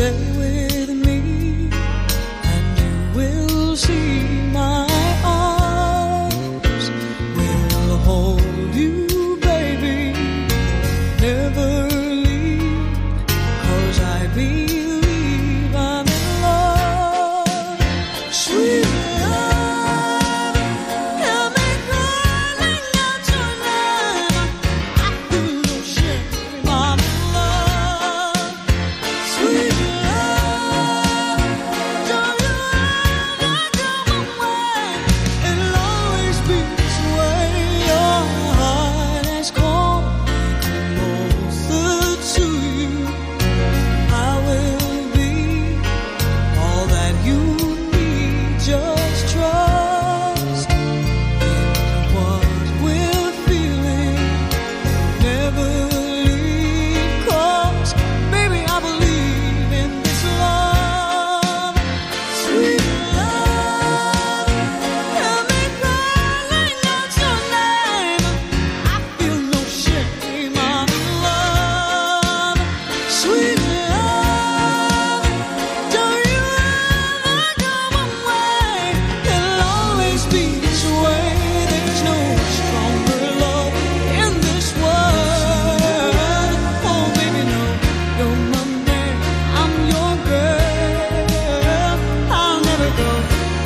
stay with